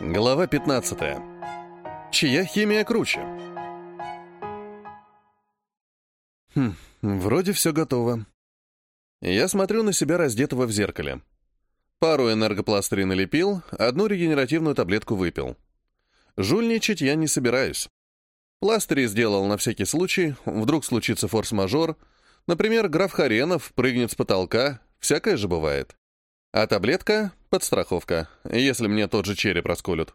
Глава 15. Чья химия круче? Хм, вроде все готово. Я смотрю на себя раздетого в зеркале. Пару энергопластырей налепил, одну регенеративную таблетку выпил. Жульничать я не собираюсь. Пластыри сделал на всякий случай, вдруг случится форс-мажор. Например, граф Харенов прыгнет с потолка, всякое же бывает. А таблетка — подстраховка, если мне тот же череп расколют.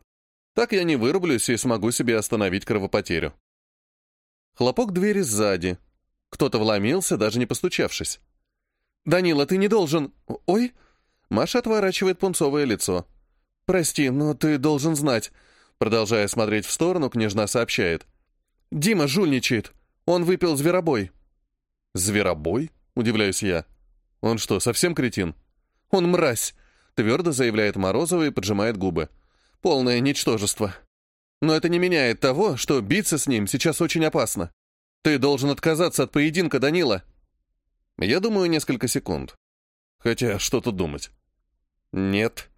Так я не вырублюсь и смогу себе остановить кровопотерю. Хлопок двери сзади. Кто-то вломился, даже не постучавшись. «Данила, ты не должен...» «Ой!» Маша отворачивает пунцовое лицо. «Прости, но ты должен знать». Продолжая смотреть в сторону, княжна сообщает. «Дима жульничает. Он выпил зверобой». «Зверобой?» — удивляюсь я. «Он что, совсем кретин?» Он мразь!» — твердо заявляет Морозова и поджимает губы. «Полное ничтожество. Но это не меняет того, что биться с ним сейчас очень опасно. Ты должен отказаться от поединка, Данила». Я думаю несколько секунд. Хотя, что тут думать? «Нет».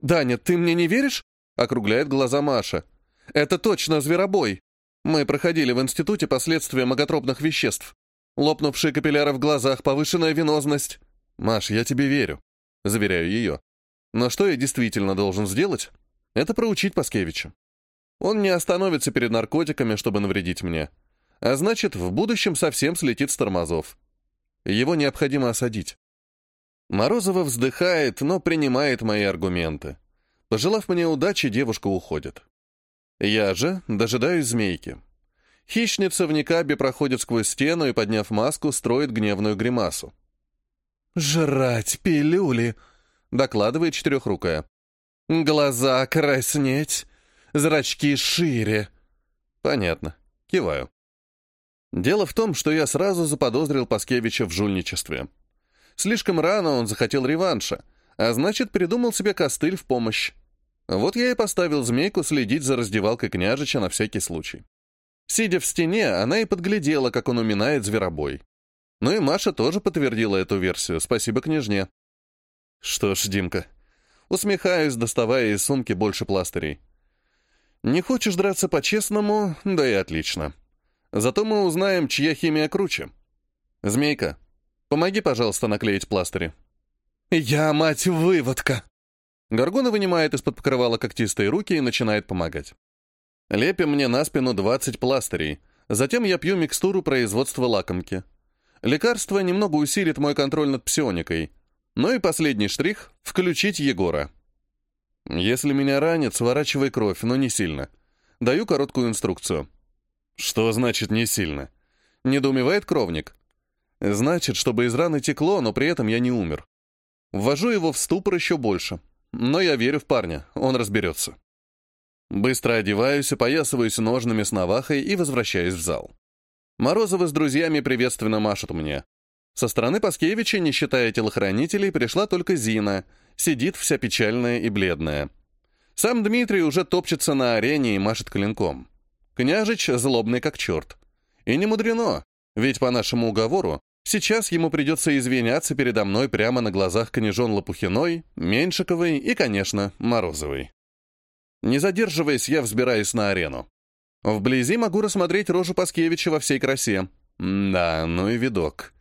«Даня, ты мне не веришь?» — округляет глаза Маша. «Это точно зверобой. Мы проходили в институте последствия маготропных веществ. Лопнувшие капилляры в глазах, повышенная венозность. Маш, я тебе верю. Заверяю ее. Но что я действительно должен сделать, это проучить Паскевича. Он не остановится перед наркотиками, чтобы навредить мне. А значит, в будущем совсем слетит с тормозов. Его необходимо осадить. Морозова вздыхает, но принимает мои аргументы. Пожелав мне удачи, девушка уходит. Я же дожидаюсь змейки. Хищница в никабе проходит сквозь стену и, подняв маску, строит гневную гримасу. «Жрать пилюли!» — докладывает четырехрукая. «Глаза краснеть, зрачки шире». «Понятно. Киваю». Дело в том, что я сразу заподозрил Паскевича в жульничестве. Слишком рано он захотел реванша, а значит, придумал себе костыль в помощь. Вот я и поставил змейку следить за раздевалкой княжича на всякий случай. Сидя в стене, она и подглядела, как он уминает зверобой. Ну и Маша тоже подтвердила эту версию, спасибо княжне. Что ж, Димка, усмехаюсь, доставая из сумки больше пластырей. Не хочешь драться по-честному? Да и отлично. Зато мы узнаем, чья химия круче. Змейка, помоги, пожалуйста, наклеить пластыри. Я, мать, выводка! Горгона вынимает из-под покрывала когтистые руки и начинает помогать. Лепим мне на спину 20 пластырей. Затем я пью микстуру производства лакомки. Лекарство немного усилит мой контроль над псионикой. Ну и последний штрих — включить Егора. Если меня ранит, сворачивай кровь, но не сильно. Даю короткую инструкцию. Что значит «не сильно»? Недоумевает кровник. Значит, чтобы из раны текло, но при этом я не умер. Ввожу его в ступор еще больше. Но я верю в парня, он разберется. Быстро одеваюсь, опоясываюсь ножными с навахой и возвращаюсь в зал. Морозовы с друзьями приветственно машут мне. Со стороны Паскевича, не считая телохранителей, пришла только Зина, сидит вся печальная и бледная. Сам Дмитрий уже топчется на арене и машет клинком. Княжич злобный как черт. И не мудрено, ведь по нашему уговору сейчас ему придется извиняться передо мной прямо на глазах княжон Лопухиной, Меньшиковой и, конечно, Морозовой. Не задерживаясь, я взбираюсь на арену. Вблизи могу рассмотреть рожу Паскевича во всей красе. Да, ну и видок.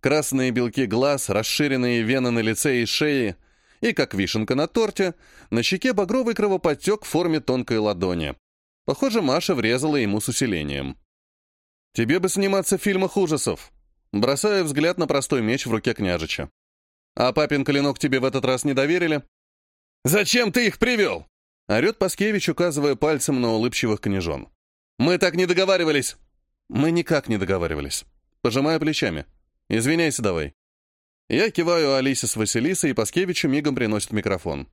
Красные белки глаз, расширенные вены на лице и шее, и, как вишенка на торте, на щеке багровый кровоподтек в форме тонкой ладони. Похоже, Маша врезала ему с усилением. «Тебе бы сниматься в фильмах ужасов!» Бросаю взгляд на простой меч в руке княжича. «А папин клинок тебе в этот раз не доверили?» «Зачем ты их привел?» Орет Паскевич, указывая пальцем на улыбчивых княжон. «Мы так не договаривались!» «Мы никак не договаривались». Пожимаю плечами. «Извиняйся давай». Я киваю Алисе с Василисой, и Паскевичу мигом приносит микрофон.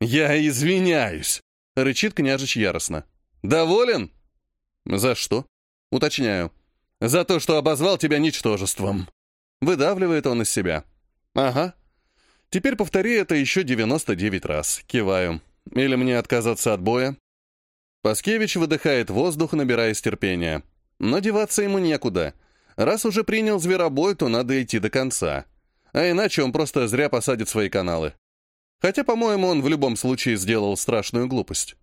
«Я извиняюсь!» — рычит княжич яростно. «Доволен?» «За что?» «Уточняю». «За то, что обозвал тебя ничтожеством». Выдавливает он из себя. «Ага. Теперь повтори это еще 99 раз». Киваю. «Или мне отказаться от боя?» Паскевич выдыхает воздух, набираясь терпения. Но деваться ему некуда. Раз уже принял зверобой, то надо идти до конца. А иначе он просто зря посадит свои каналы. Хотя, по-моему, он в любом случае сделал страшную глупость.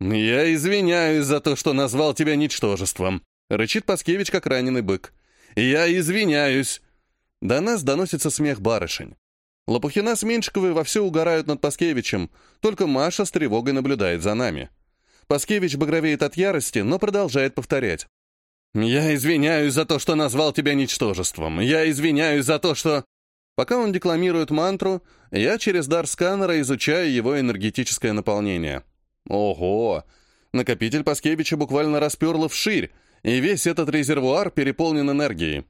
«Я извиняюсь за то, что назвал тебя ничтожеством», — рычит Паскевич, как раненый бык. «Я извиняюсь!» До нас доносится смех барышень. Лопухина с Меньшиковой вовсю угорают над Паскевичем, только Маша с тревогой наблюдает за нами. Паскевич багровеет от ярости, но продолжает повторять. «Я извиняюсь за то, что назвал тебя ничтожеством. Я извиняюсь за то, что...» Пока он декламирует мантру, я через дар сканера изучаю его энергетическое наполнение. Ого! Накопитель Паскевича буквально расперло вширь, и весь этот резервуар переполнен энергией.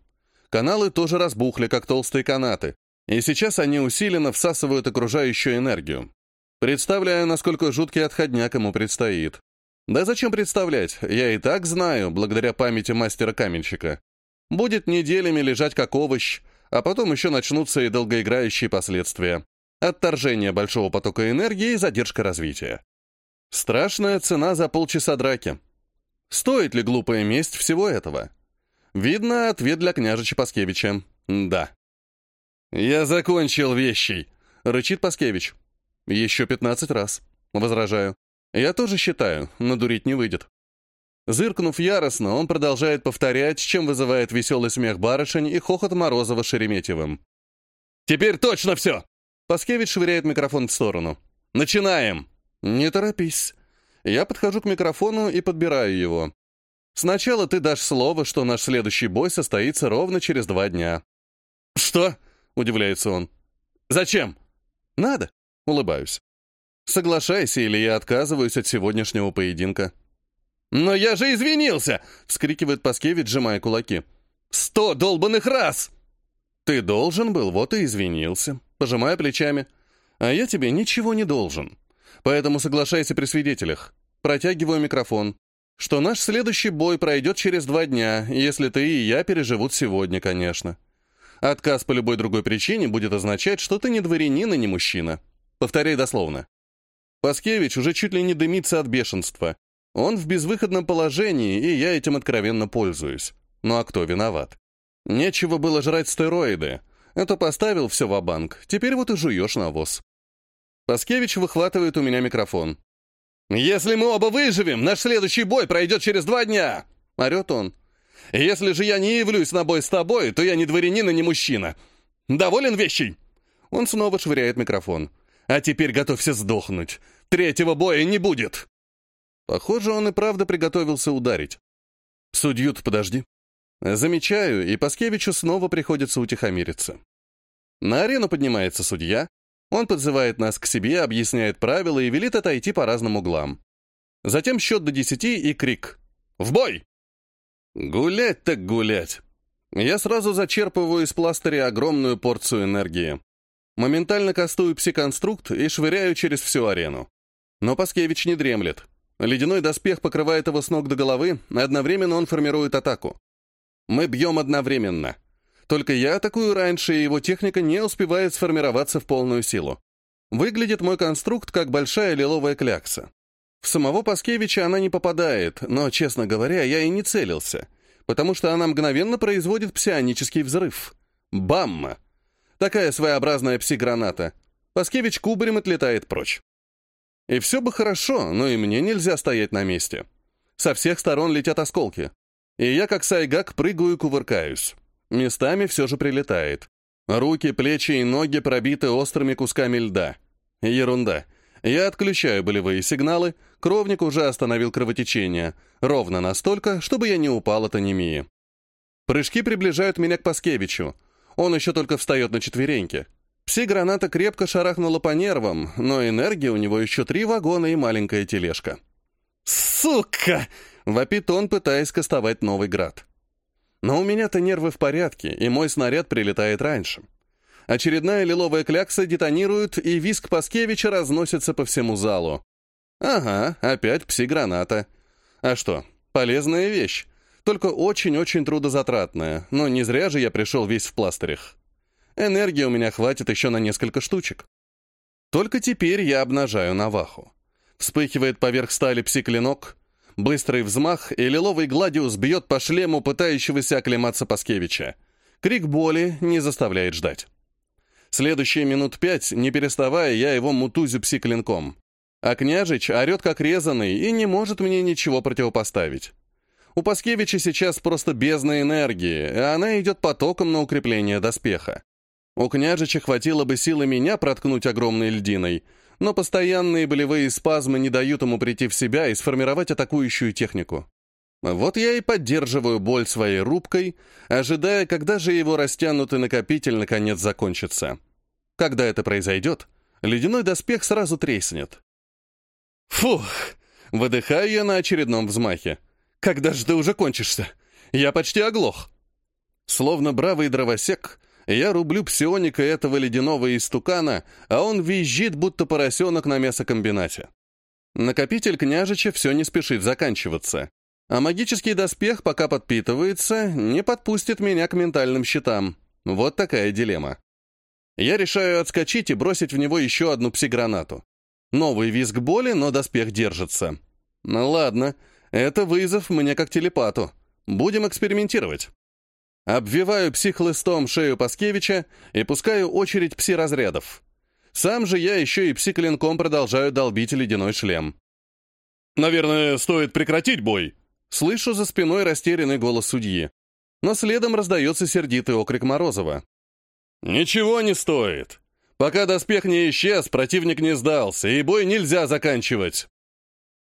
Каналы тоже разбухли, как толстые канаты, и сейчас они усиленно всасывают окружающую энергию. Представляю, насколько жуткий отходняк ему предстоит. Да зачем представлять, я и так знаю, благодаря памяти мастера-каменщика. Будет неделями лежать как овощ, а потом еще начнутся и долгоиграющие последствия. Отторжение большого потока энергии и задержка развития. Страшная цена за полчаса драки. Стоит ли глупая месть всего этого? Видно, ответ для княжича Паскевича. Да. «Я закончил вещей», — рычит Паскевич. «Еще пятнадцать раз», — возражаю. «Я тоже считаю, надурить не выйдет». Зыркнув яростно, он продолжает повторять, чем вызывает веселый смех барышень и хохот Морозова Шереметьевым. «Теперь точно все!» Паскевич швыряет микрофон в сторону. «Начинаем!» «Не торопись». Я подхожу к микрофону и подбираю его. «Сначала ты дашь слово, что наш следующий бой состоится ровно через два дня». «Что?» — удивляется он. «Зачем?» «Надо», — улыбаюсь. «Соглашайся, или я отказываюсь от сегодняшнего поединка». «Но я же извинился!» — вскрикивает Паскевич, сжимая кулаки. «Сто долбанных раз!» «Ты должен был, вот и извинился», — пожимая плечами. «А я тебе ничего не должен. Поэтому соглашайся при свидетелях. Протягиваю микрофон. Что наш следующий бой пройдет через два дня, если ты и я переживут сегодня, конечно. Отказ по любой другой причине будет означать, что ты не дворянин и не мужчина. Повторяй дословно. Паскевич уже чуть ли не дымится от бешенства. Он в безвыходном положении, и я этим откровенно пользуюсь. Ну а кто виноват? Нечего было жрать стероиды. Это поставил все в банк теперь вот и жуешь навоз. Паскевич выхватывает у меня микрофон. «Если мы оба выживем, наш следующий бой пройдет через два дня!» — орет он. «Если же я не явлюсь на бой с тобой, то я не дворянин и не мужчина. Доволен вещей?» Он снова швыряет микрофон. «А теперь готовься сдохнуть. Третьего боя не будет!» Похоже, он и правда приготовился ударить. Судью-то подожди. Замечаю, и Паскевичу снова приходится утихомириться. На арену поднимается судья. Он подзывает нас к себе, объясняет правила и велит отойти по разным углам. Затем счет до десяти и крик. «В бой!» Гулять так гулять. Я сразу зачерпываю из пластыря огромную порцию энергии. Моментально кастую псиконструкт и швыряю через всю арену. Но Паскевич не дремлет. Ледяной доспех покрывает его с ног до головы, одновременно он формирует атаку. Мы бьем одновременно. Только я атакую раньше, и его техника не успевает сформироваться в полную силу. Выглядит мой конструкт как большая лиловая клякса. В самого Паскевича она не попадает, но, честно говоря, я и не целился, потому что она мгновенно производит псионический взрыв. Бамма! Такая своеобразная пси-граната. Паскевич кубарем отлетает прочь. И все бы хорошо, но и мне нельзя стоять на месте. Со всех сторон летят осколки. И я, как сайгак, прыгаю и кувыркаюсь. Местами все же прилетает. Руки, плечи и ноги пробиты острыми кусками льда. Ерунда. Я отключаю болевые сигналы, кровник уже остановил кровотечение, ровно настолько, чтобы я не упал от анемии. Прыжки приближают меня к Паскевичу. Он еще только встает на четвереньки. Пси-граната крепко шарахнула по нервам, но энергия у него еще три вагона и маленькая тележка. «Сука!» — вопит он, пытаясь кастовать новый град. Но у меня-то нервы в порядке, и мой снаряд прилетает раньше. Очередная лиловая клякса детонирует, и виск Паскевича разносится по всему залу. Ага, опять пси-граната. А что, полезная вещь. Только очень-очень трудозатратная, но не зря же я пришел весь в пластырях. Энергии у меня хватит еще на несколько штучек. Только теперь я обнажаю Наваху. Вспыхивает поверх стали пси-клинок, быстрый взмах, и лиловый гладиус бьет по шлему пытающегося оклематься Паскевича. Крик боли не заставляет ждать. Следующие минут пять, не переставая, я его мутузю пси-клинком. А княжич орет как резанный и не может мне ничего противопоставить. У Паскевича сейчас просто бездна энергии, и она идет потоком на укрепление доспеха. У княжича хватило бы силы меня проткнуть огромной льдиной, но постоянные болевые спазмы не дают ему прийти в себя и сформировать атакующую технику. Вот я и поддерживаю боль своей рубкой, ожидая, когда же его растянутый накопитель наконец закончится. Когда это произойдет, ледяной доспех сразу треснет. Фух! Выдыхаю я на очередном взмахе. Когда же ты уже кончишься? Я почти оглох. Словно бравый дровосек, я рублю псионика этого ледяного истукана, а он визжит, будто поросенок на мясокомбинате. Накопитель княжича все не спешит заканчиваться, а магический доспех, пока подпитывается, не подпустит меня к ментальным щитам. Вот такая дилемма. Я решаю отскочить и бросить в него еще одну пси-гранату. Новый визг боли, но доспех держится. Ладно, это вызов мне как телепату. Будем экспериментировать. Обвиваю психлыстом шею Паскевича и пускаю очередь пси-разрядов. Сам же я еще и пси-клинком продолжаю долбить ледяной шлем. «Наверное, стоит прекратить бой», Слышу за спиной растерянный голос судьи. Но следом раздается сердитый окрик Морозова. «Ничего не стоит. Пока доспех не исчез, противник не сдался, и бой нельзя заканчивать».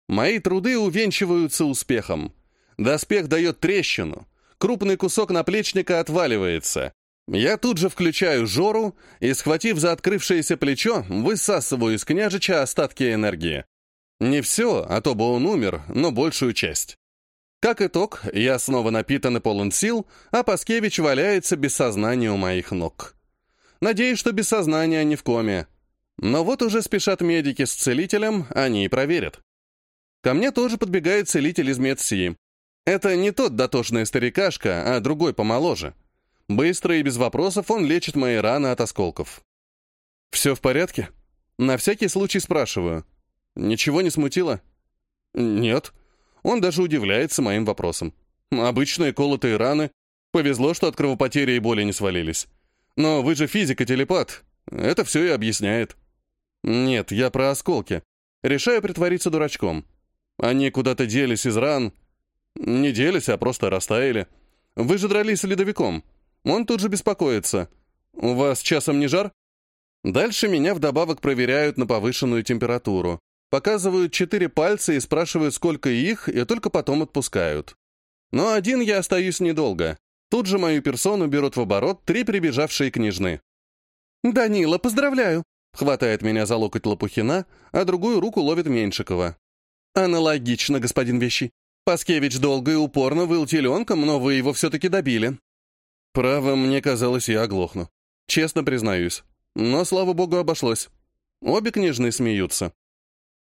Мои труды увенчиваются успехом. Доспех дает трещину. Крупный кусок наплечника отваливается. Я тут же включаю Жору и, схватив за открывшееся плечо, высасываю из княжича остатки энергии. Не все, а то бы он умер, но большую часть. Как итог, я снова напитан и полон сил, а Паскевич валяется без сознания у моих ног. Надеюсь, что без сознания, а не в коме. Но вот уже спешат медики с целителем, они и проверят. Ко мне тоже подбегает целитель из медсии. Это не тот дотошный старикашка, а другой помоложе. Быстро и без вопросов он лечит мои раны от осколков. «Все в порядке?» На всякий случай спрашиваю. «Ничего не смутило?» «Нет». Он даже удивляется моим вопросом. «Обычные колотые раны. Повезло, что от кровопотери и боли не свалились. Но вы же физик и телепат. Это все и объясняет». «Нет, я про осколки. Решаю притвориться дурачком. Они куда-то делись из ран. Не делись, а просто растаяли. Вы же дрались с ледовиком. Он тут же беспокоится. У вас часом не жар? Дальше меня вдобавок проверяют на повышенную температуру. Показывают четыре пальца и спрашивают, сколько их, и только потом отпускают. Но один я остаюсь недолго. Тут же мою персону берут в оборот три прибежавшие княжны. «Данила, поздравляю!» Хватает меня за локоть Лопухина, а другую руку ловит Меньшикова. Аналогично, господин Вещи. Паскевич долго и упорно выл теленком, но вы его все-таки добили. Право, мне казалось, я оглохну. Честно признаюсь. Но, слава богу, обошлось. Обе княжны смеются.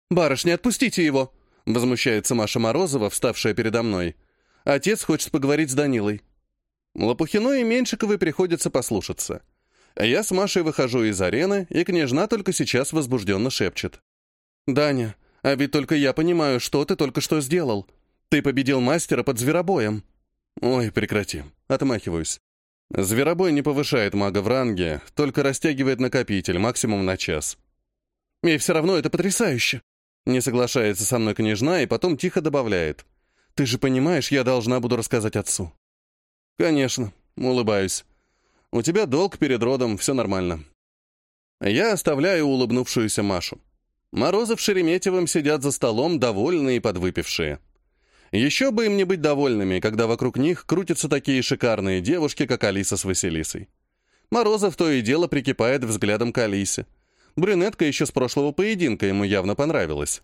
«Барышня, отпустите его!» — возмущается Маша Морозова, вставшая передо мной. Отец хочет поговорить с Данилой. Лопухиной и Меньшиковой приходится послушаться. Я с Машей выхожу из арены, и княжна только сейчас возбужденно шепчет. «Даня, а ведь только я понимаю, что ты только что сделал. Ты победил мастера под зверобоем». «Ой, прекрати». Отмахиваюсь. Зверобой не повышает мага в ранге, только растягивает накопитель, максимум на час. «И все равно это потрясающе!» Не соглашается со мной княжна и потом тихо добавляет. «Ты же понимаешь, я должна буду рассказать отцу». «Конечно», — улыбаюсь. «У тебя долг перед родом, все нормально». Я оставляю улыбнувшуюся Машу. Морозов с Шереметьевым сидят за столом, довольные и подвыпившие. Еще бы им не быть довольными, когда вокруг них крутятся такие шикарные девушки, как Алиса с Василисой. Морозов то и дело прикипает взглядом к Алисе. Брюнетка еще с прошлого поединка ему явно понравилась.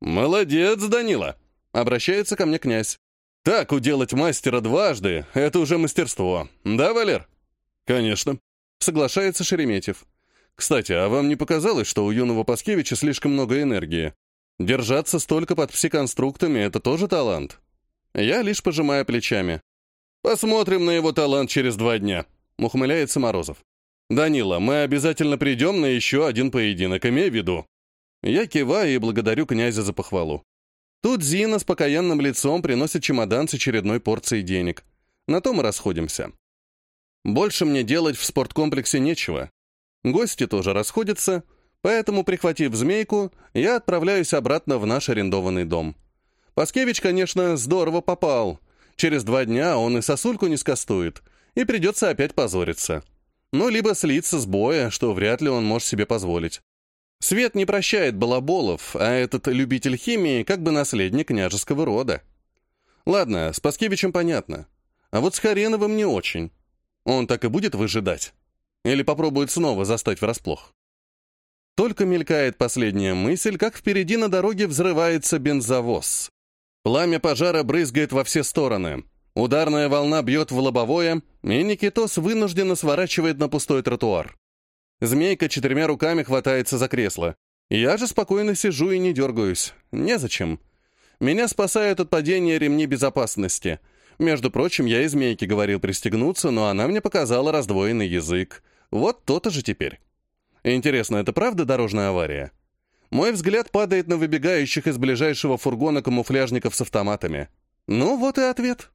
«Молодец, Данила!» — обращается ко мне князь. «Так уделать мастера дважды — это уже мастерство. Да, Валер?» «Конечно», — соглашается Шереметьев. Кстати, а вам не показалось, что у юного Паскевича слишком много энергии? Держаться столько под псиконструктами — это тоже талант. Я лишь пожимаю плечами. Посмотрим на его талант через два дня, — ухмыляется Морозов. «Данила, мы обязательно придем на еще один поединок, имей в виду». Я киваю и благодарю князя за похвалу. Тут Зина с покаянным лицом приносит чемодан с очередной порцией денег. На том мы расходимся. Больше мне делать в спорткомплексе нечего. Гости тоже расходятся, поэтому, прихватив змейку, я отправляюсь обратно в наш арендованный дом. Паскевич, конечно, здорово попал. Через два дня он и сосульку не скостует, и придется опять позориться. Ну, либо слиться с боя, что вряд ли он может себе позволить. Свет не прощает балаболов, а этот любитель химии как бы наследник княжеского рода. Ладно, с Паскевичем понятно. А вот с Хареновым не очень. Он так и будет выжидать? Или попробует снова застать врасплох? Только мелькает последняя мысль, как впереди на дороге взрывается бензовоз. Пламя пожара брызгает во все стороны. Ударная волна бьет в лобовое, и Никитос вынужденно сворачивает на пустой тротуар. Змейка четырьмя руками хватается за кресло. Я же спокойно сижу и не дергаюсь. Незачем. Меня спасают от падения ремни безопасности. Между прочим, я и змейке говорил пристегнуться, но она мне показала раздвоенный язык. Вот то-то же теперь. Интересно, это правда дорожная авария? Мой взгляд падает на выбегающих из ближайшего фургона камуфляжников с автоматами. Ну, вот и ответ.